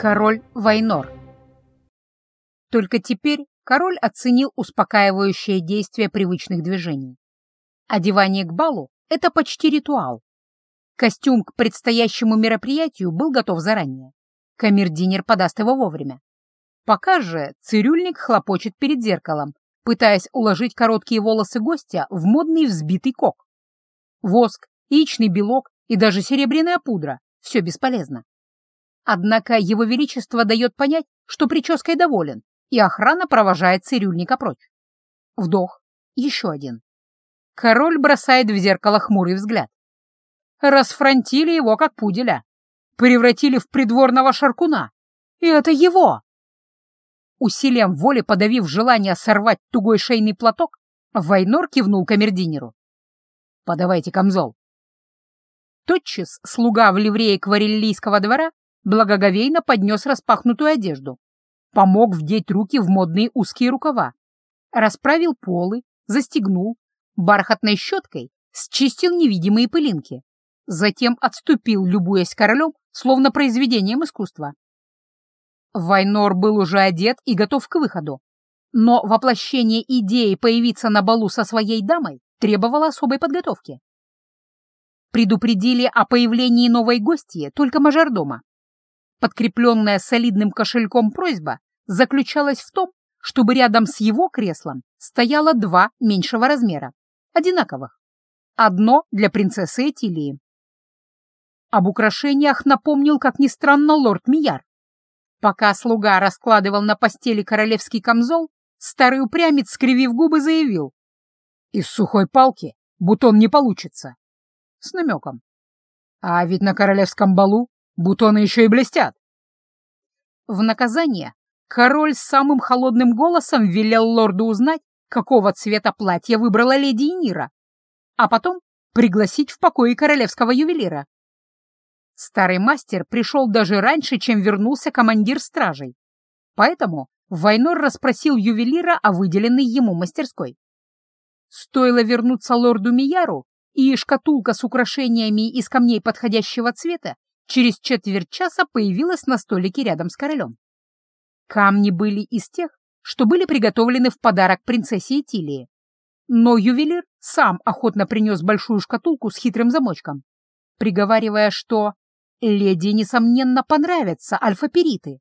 Король Вайнор. Только теперь король оценил успокаивающее действие привычных движений. Одевание к балу — это почти ритуал. Костюм к предстоящему мероприятию был готов заранее. Камердинер подаст его вовремя. Пока же цирюльник хлопочет перед зеркалом, пытаясь уложить короткие волосы гостя в модный взбитый кок. Воск, яичный белок и даже серебряная пудра — все бесполезно. Однако его величество дает понять, что прической доволен, и охрана провожает цирюльника прочь. Вдох. Еще один. Король бросает в зеркало хмурый взгляд. Расфронтили его, как пуделя. Превратили в придворного шаркуна. И это его! Усилием воли подавив желание сорвать тугой шейный платок, Вайнор кивнул камердинеру. «Подавайте камзол». Тотчас слуга в ливрее квареллийского двора благоговейно поднес распахнутую одежду, помог вдеть руки в модные узкие рукава, расправил полы, застегнул, бархатной щеткой счистил невидимые пылинки, затем отступил, любуясь королем, словно произведением искусства. Вайнор был уже одет и готов к выходу, но воплощение идеи появиться на балу со своей дамой требовало особой подготовки. Предупредили о появлении новой гости только мажордома, Подкрепленная солидным кошельком просьба заключалась в том, чтобы рядом с его креслом стояло два меньшего размера, одинаковых. Одно для принцессы Этилии. Об украшениях напомнил, как ни странно, лорд Мияр. Пока слуга раскладывал на постели королевский камзол, старый упрямец, скривив губы, заявил. «Из сухой палки бутон не получится». С намеком. «А ведь на королевском балу Бутоны еще и блестят. В наказание король самым холодным голосом велел лорду узнать, какого цвета платья выбрала леди Инира, а потом пригласить в покои королевского ювелира. Старый мастер пришел даже раньше, чем вернулся командир стражей, поэтому Вайнор расспросил ювелира о выделенной ему мастерской. Стоило вернуться лорду Мияру, и шкатулка с украшениями из камней подходящего цвета через четверть часа появилась на столике рядом с королем. Камни были из тех, что были приготовлены в подарок принцессе Этилии. Но ювелир сам охотно принес большую шкатулку с хитрым замочком, приговаривая, что леди, несомненно, понравятся альфа-периты.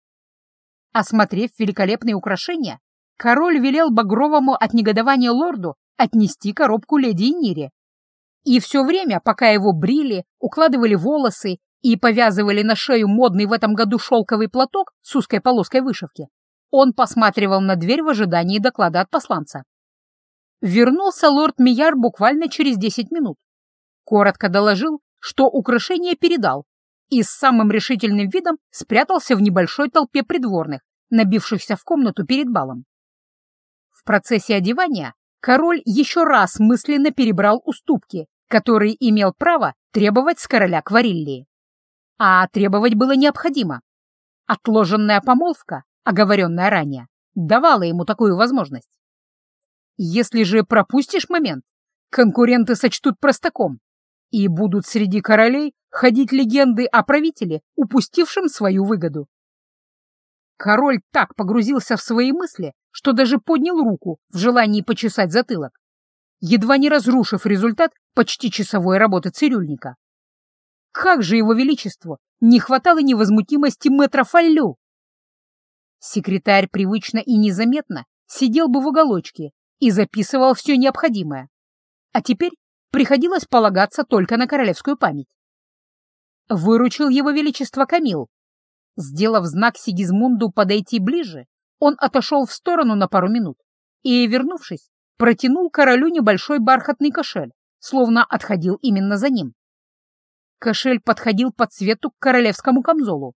Осмотрев великолепные украшения, король велел багровому от негодования лорду отнести коробку леди Нире. И все время, пока его брили, укладывали волосы и повязывали на шею модный в этом году шелковый платок с узкой полоской вышивки, он посматривал на дверь в ожидании доклада от посланца. Вернулся лорд Мияр буквально через десять минут. Коротко доложил, что украшение передал, и с самым решительным видом спрятался в небольшой толпе придворных, набившихся в комнату перед балом. В процессе одевания король еще раз мысленно перебрал уступки, которые имел право требовать с короля Квариллии а требовать было необходимо. Отложенная помолвка, оговоренная ранее, давала ему такую возможность. Если же пропустишь момент, конкуренты сочтут простаком, и будут среди королей ходить легенды о правителе, упустившем свою выгоду. Король так погрузился в свои мысли, что даже поднял руку в желании почесать затылок, едва не разрушив результат почти часовой работы цирюльника. Как же его величеству не хватало невозмутимости мэтра Фаллю! Секретарь привычно и незаметно сидел бы в уголочке и записывал все необходимое. А теперь приходилось полагаться только на королевскую память. Выручил его величество Камил. Сделав знак Сигизмунду подойти ближе, он отошел в сторону на пару минут и, вернувшись, протянул королю небольшой бархатный кошель, словно отходил именно за ним. Кошель подходил по цвету к королевскому камзолу.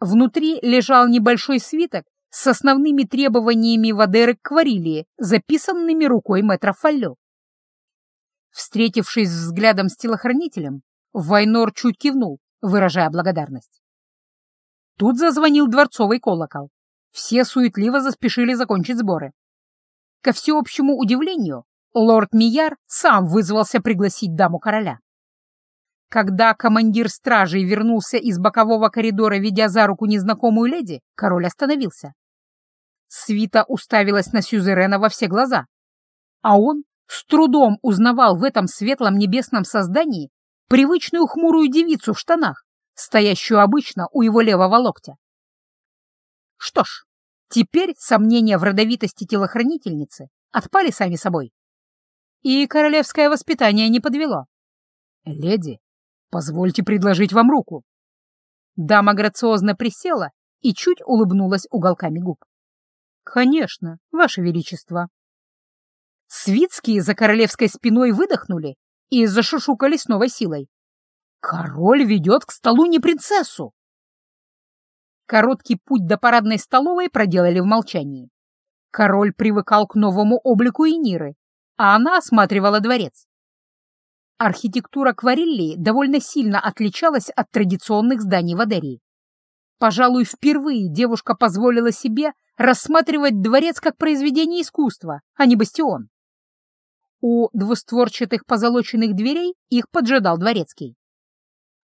Внутри лежал небольшой свиток с основными требованиями Вадеры к Кварилии, записанными рукой мэтра Фалло. Встретившись взглядом с телохранителем, Вайнор чуть кивнул, выражая благодарность. Тут зазвонил дворцовый колокол. Все суетливо заспешили закончить сборы. Ко всеобщему удивлению, лорд Мияр сам вызвался пригласить даму короля. Когда командир стражей вернулся из бокового коридора, ведя за руку незнакомую леди, король остановился. Свита уставилась на Сюзерена во все глаза, а он с трудом узнавал в этом светлом небесном создании привычную хмурую девицу в штанах, стоящую обычно у его левого локтя. Что ж, теперь сомнения в родовитости телохранительницы отпали сами собой. И королевское воспитание не подвело. «Леди, Позвольте предложить вам руку». Дама грациозно присела и чуть улыбнулась уголками губ. «Конечно, Ваше Величество». Свитские за королевской спиной выдохнули и зашушукали с новой силой. «Король ведет к столу не принцессу!» Короткий путь до парадной столовой проделали в молчании. Король привыкал к новому облику Эниры, а она осматривала дворец. Архитектура Квариллии довольно сильно отличалась от традиционных зданий Вадерии. Пожалуй, впервые девушка позволила себе рассматривать дворец как произведение искусства, а не бастион. У двустворчатых позолоченных дверей их поджидал дворецкий.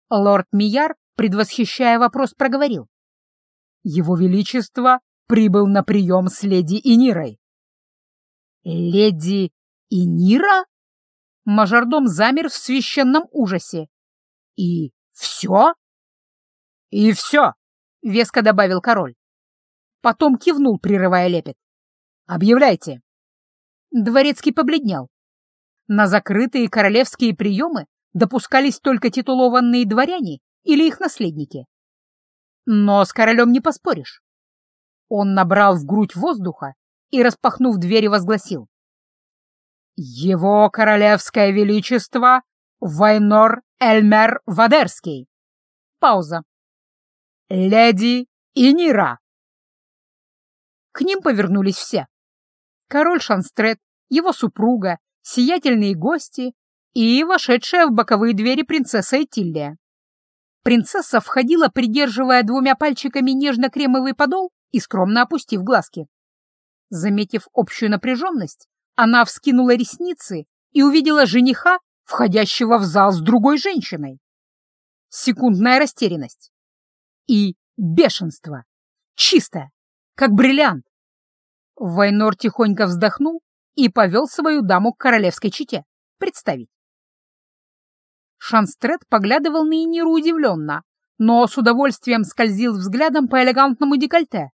Лорд Мияр, предвосхищая вопрос, проговорил. «Его Величество прибыл на прием с леди Инирой». «Леди Инира?» Мажордом замер в священном ужасе. «И все?» «И все!» — веско добавил король. Потом кивнул, прерывая лепет. «Объявляйте!» Дворецкий побледнел. На закрытые королевские приемы допускались только титулованные дворяне или их наследники. Но с королем не поспоришь. Он набрал в грудь воздуха и, распахнув двери, возгласил. «Его королевское величество Вайнор Эльмер Вадерский». Пауза. «Леди Инира». К ним повернулись все. Король Шанстрет, его супруга, сиятельные гости и вошедшая в боковые двери принцесса Этиллия. Принцесса входила, придерживая двумя пальчиками нежно-кремовый подол и скромно опустив глазки. Заметив общую напряженность, она вскинула ресницы и увидела жениха, входящего в зал с другой женщиной. Секундная растерянность. И бешенство. Чистое, как бриллиант. Вайнор тихонько вздохнул и повел свою даму к королевской чете. Представить. Шанстрет поглядывал на Иниру удивленно, но с удовольствием скользил взглядом по элегантному декольте.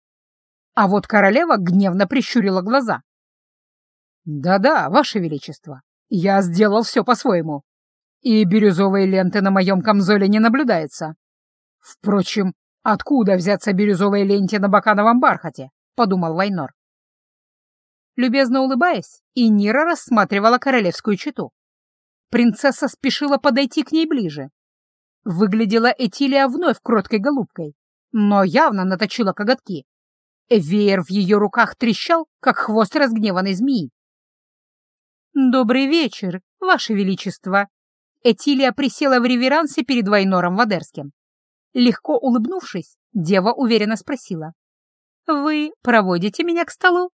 А вот королева гневно прищурила глаза. «Да-да, Ваше Величество, я сделал все по-своему. И бирюзовой ленты на моем камзоле не наблюдается. Впрочем, откуда взяться бирюзовой ленте на бакановом бархате?» — подумал Вайнор. Любезно улыбаясь, Инира рассматривала королевскую чету. Принцесса спешила подойти к ней ближе. Выглядела Этилия вновь кроткой голубкой, но явно наточила коготки. Веер в ее руках трещал, как хвост разгневанной змеи. «Добрый вечер, Ваше Величество!» Этилия присела в реверансе перед Вайнором Вадерским. Легко улыбнувшись, дева уверенно спросила. «Вы проводите меня к столу?»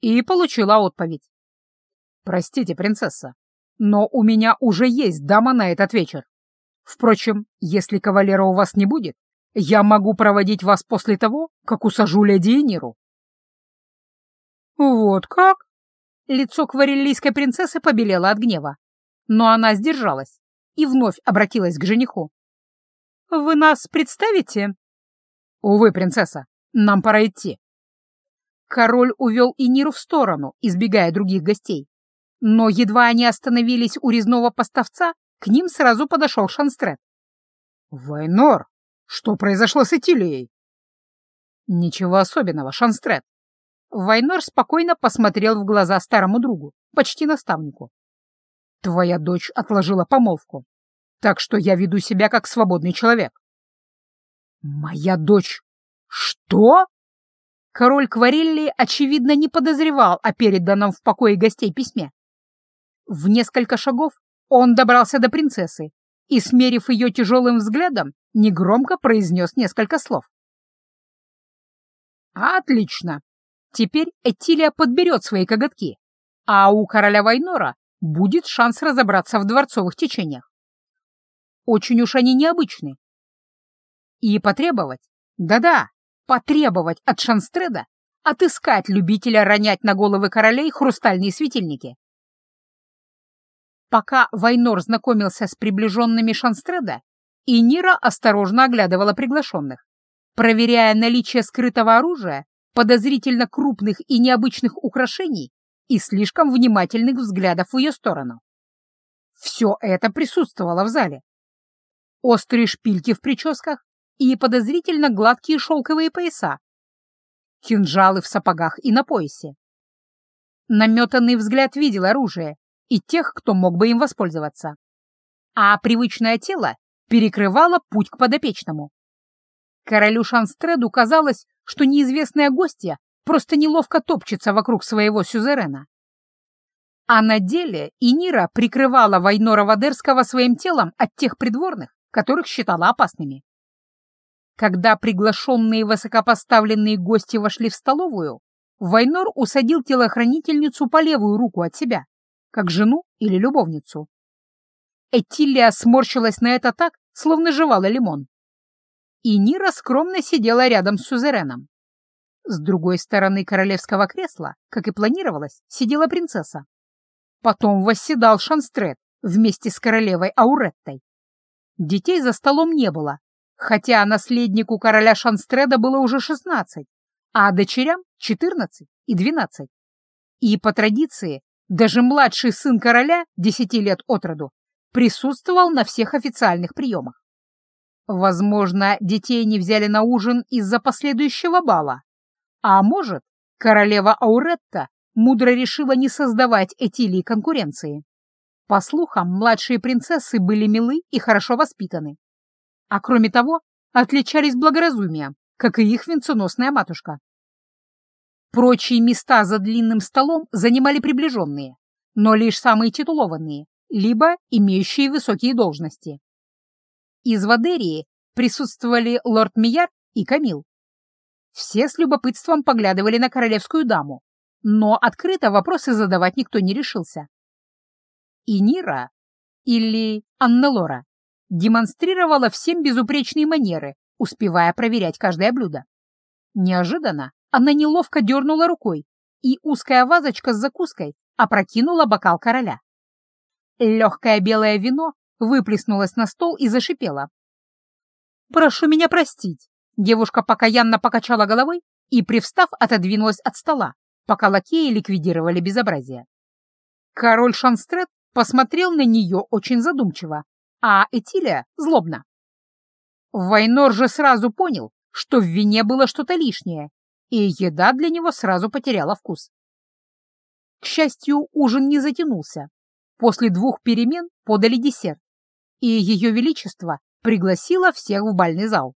И получила отповедь. «Простите, принцесса, но у меня уже есть дама на этот вечер. Впрочем, если кавалера у вас не будет, я могу проводить вас после того, как усажу леди Эниру». «Вот как?» Лицо квареллийской принцессы побелело от гнева, но она сдержалась и вновь обратилась к жениху. «Вы нас представите?» «Увы, принцесса, нам пора идти». Король увел Иниру в сторону, избегая других гостей. Но едва они остановились у резного поставца, к ним сразу подошел Шанстрет. «Вайнор, что произошло с Этилией?» «Ничего особенного, Шанстрет. Вайнор спокойно посмотрел в глаза старому другу, почти наставнику. «Твоя дочь отложила помолвку, так что я веду себя как свободный человек». «Моя дочь? Что?» Король Кварелли, очевидно, не подозревал о переданном в покое гостей письме. В несколько шагов он добрался до принцессы и, смерив ее тяжелым взглядом, негромко произнес несколько слов. «Отлично!» Теперь Этилия подберет свои коготки, а у короля Вайнора будет шанс разобраться в дворцовых течениях. очень уж они необычны. И потребовать, да-да, потребовать от Шанстреда отыскать любителя ронять на головы королей хрустальные светильники. Пока Вайнор знакомился с приближенными Шанстреда, Инира осторожно оглядывала приглашенных, проверяя наличие скрытого оружия, подозрительно крупных и необычных украшений и слишком внимательных взглядов в ее сторону. Все это присутствовало в зале. Острые шпильки в прическах и подозрительно гладкие шелковые пояса, кинжалы в сапогах и на поясе. Наметанный взгляд видел оружие и тех, кто мог бы им воспользоваться. А привычное тело перекрывало путь к подопечному. Королю Шанстреду казалось, что неизвестная гостья просто неловко топчется вокруг своего сюзерена. А на деле Инира прикрывала Вайнора Вадерского своим телом от тех придворных, которых считала опасными. Когда приглашенные высокопоставленные гости вошли в столовую, Вайнор усадил телохранительницу по левую руку от себя, как жену или любовницу. Этилия сморщилась на это так, словно жевала лимон. И Нира скромно сидела рядом с сюзереном. С другой стороны королевского кресла, как и планировалось, сидела принцесса. Потом восседал Шанстрет вместе с королевой Ауреттой. Детей за столом не было, хотя наследнику короля Шанстреда было уже 16, а дочерям 14 и 12. И по традиции даже младший сын короля, 10 лет от роду, присутствовал на всех официальных приемах. Возможно, детей не взяли на ужин из-за последующего бала. А может, королева Ауретта мудро решила не создавать Этилии конкуренции. По слухам, младшие принцессы были милы и хорошо воспитаны. А кроме того, отличались благоразумием, как и их венценосная матушка. Прочие места за длинным столом занимали приближенные, но лишь самые титулованные, либо имеющие высокие должности. Из Вадерии присутствовали лорд Мияр и Камил. Все с любопытством поглядывали на королевскую даму, но открыто вопросы задавать никто не решился. И Нира, или Аннелора, демонстрировала всем безупречные манеры, успевая проверять каждое блюдо. Неожиданно она неловко дернула рукой, и узкая вазочка с закуской опрокинула бокал короля. Легкое белое вино выплеснулось на стол и зашипело. «Прошу меня простить», — девушка покаянно покачала головой и, привстав, отодвинулась от стола, пока лакеи ликвидировали безобразие. Король Шанстрет посмотрел на нее очень задумчиво, а Этилия — злобно. Вайнор же сразу понял, что в вине было что-то лишнее, и еда для него сразу потеряла вкус. К счастью, ужин не затянулся. После двух перемен подали десерт, и Ее Величество пригласило всех в бальный зал.